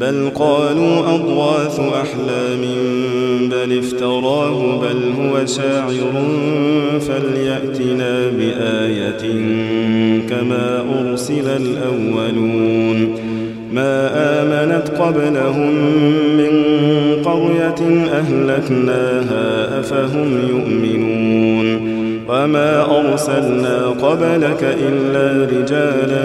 بل قالوا أضواث أحلام بل افتراه بل هو شاعر فليأتنا بآية كما أرسل الأولون ما آمنت قبلهم من قرية أهلكناها أفهم يؤمنون وما أرسلنا قبلك إلا رجالا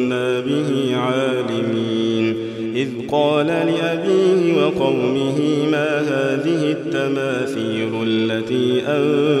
قال لأبيه وقومه ما هذه التماثيل التي أنتم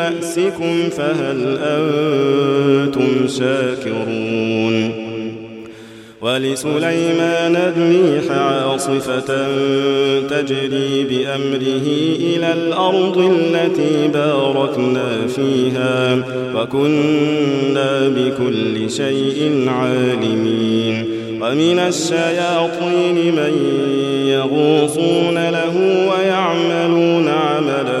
بأسكم فهل أنتم شاكرون ولسليمان الريح عاصفة تجري بأمره إلى الأرض التي باركنا فيها وكنا بكل شيء عالمين ومن الشياطين من يغوصون له ويعملون عملا